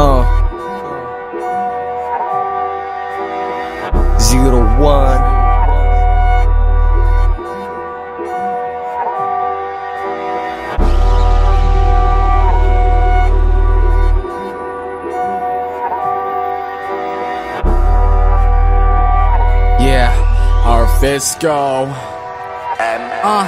Uh. Zero one. Yeah, our fiscal. Uh,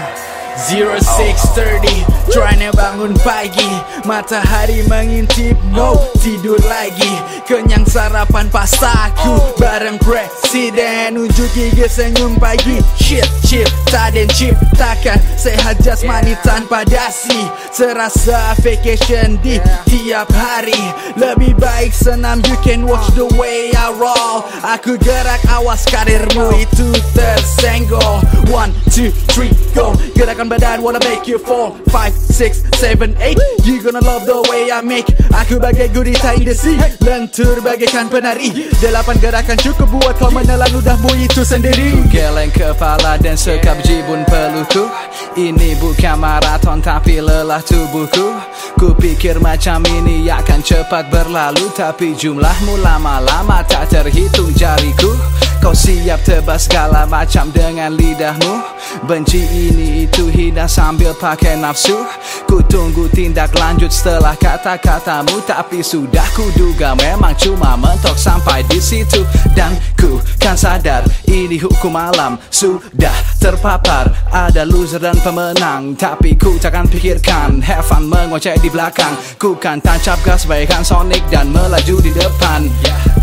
0630 Tryna bangun pagi Matahari mengintip No tidur lagi. Kenyang sarapan pastaku Bareng presiden Unjuk gigi senyum pagi. Shit chip Taden chip Takkan sehat jasmani tanpa dasi Serasa vacation di tiap hari. Lebih baik senam You can watch the way I roll. Aku gerak awas karirmu itu tersenggol. One, two, three, go. Gerakan badan wanna make you fall. Five, six, seven, eight. You gonna love the way I make Aku bagai gurita in the sea Lentur bagaikan penari. Delapan gerakan cukup buat kau menelan ludahmu itu sendiri. Geleng kepala dan sekap jibun peluku Ini bukan maraton tapi lelah tubuhku Ku pikir macam ini akan cepat berlalu Tapi jumlahmu lama-lama tak terhitung jariku. Kau siap tebas segala macam dengan lidahmu. Benci ini itu hina sambil pakai nafsu. Ku tunggu tindak lanjut setelah kata-katamu Tapi sudah kuduga memang cuma mentok sampai di situ. Dan ku kan sadar ini hukum alam Sudah terpapar. Ada loser dan pemenang Tapi ku takkan pikirkan. Have fun mengoceh di belakang. Ku kan tancap gas bagaikan Sonic dan melaju di depan.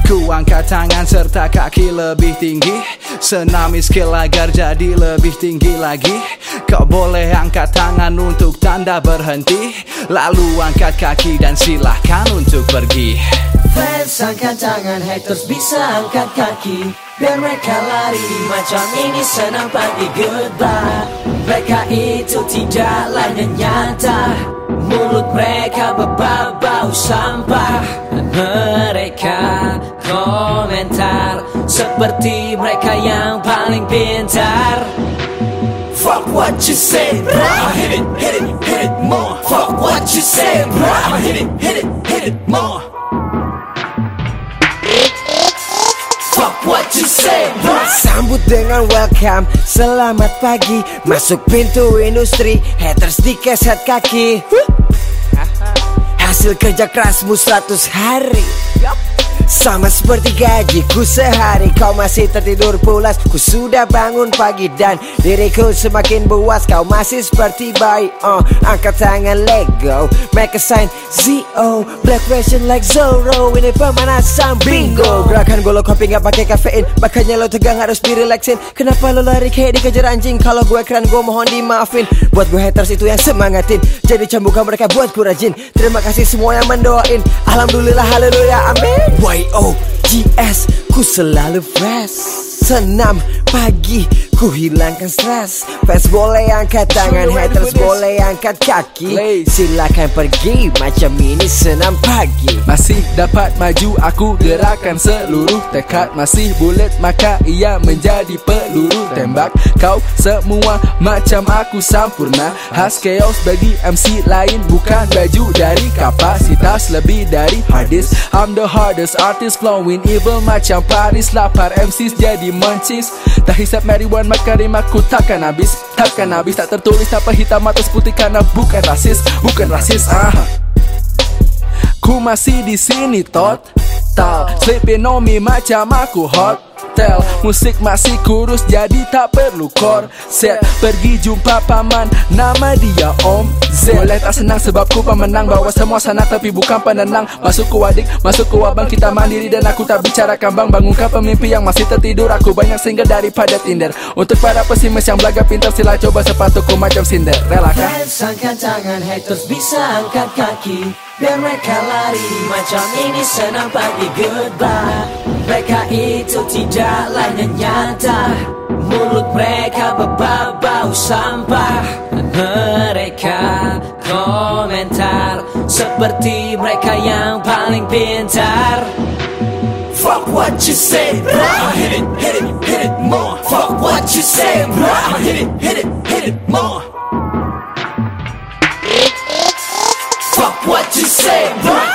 Ku angkat tangan serta kaki lebih tinggi. Senami skill agar jadi lebih tinggi lagi. Kau boleh angkat tangan untuk tanda berhenti Lalu angkat kaki dan silahkan untuk pergi Fans angkat tangan, haters bisa angkat kaki Biar mereka lari macam ini senang pagi goodbye Mereka itu tidak lainnya nyata Mulut mereka berbau sampah mereka komentar Seperti mereka yang paling pintar Fuck what you say, bro. I'ma hit it, hit it, hit it more. I'ma hit it, hit it, hit it more. Fuck what you say, bro. Sambut dengan welcome Selamat pagi. Masuk pintu industri Haters dikeset kaki. Hasil kerja kerasmu 100 hari sama seperti gajiku sehari Kau masih tertidur pulas. Ku sudah bangun pagi dan Diriku semakin buas. Kau masih seperti bayi uh, Angkat tangan let go. Make a sign Z-O Black version like Zorro. Ini pemanasan bingo. Gerakan golo kopi gak pakai kafein Makanya lo tegang harus direlaxin. Kenapa lo lari kayak dikejar anjing? Kalau gue keren gue mohon dimaafin. Buat gue haters itu yang semangatin. Jadi cambukan mereka buat ku rajin Terima kasih semua yang mendoain. Alhamdulillah haleluya amin Y-O-G-S Ku selalu fresh. Senam pagi Ku hilangkan stres Fans boleh angkat tangan Haters boleh angkat kaki. Silakan pergi Macam ini senam pagi. Masih dapat maju aku gerakan seluruh tekad. Masih bulat maka ia menjadi peluru tembak. Kau semua macam aku sempurna. Khas chaos bagi MC lain bukan baju dari kapasitas. Lebih dari hardest I'm the hardest artist flowing evil macam Paris. Lapar MCs jadi munchies Tak hisap marijuana maka rimaku takkan habis Takkan habis. Tak tertulis tanpa hitam atas putih Karena bukan rasis, bukan rasis ah. Ku masih di sini total Sleeping on me macam aku hotel. Musik masih kurus jadi tak perlu korset. Pergi jumpa paman nama dia Om Z. Boleh tak senang sebab ku pemenang? Bawa semua sana tapi bukan penenang. Masuk ku adik, masuk ku abang Kita mandiri dan aku tak bicarakan bang Bangunkan pemimpi yang masih tertidur Aku banyak single daripada Tinder. Untuk para pesimis yang belaga pintar Sila coba sepatuku macam Cinderella kan Fans angkat tangan, haters bisa angkat kaki Biar mereka lari macam ini senang pagi goodbye Mereka itu tidak lainnya nyata Mulut mereka berbau sampah Dan mereka komentar Seperti mereka yang paling pintar Fuck what you say, bro. I'ma hit it, hit it, hit it more. Fuck what you say, bro. I'ma hit it, hit it, hit it more. Fuck what you say, bro.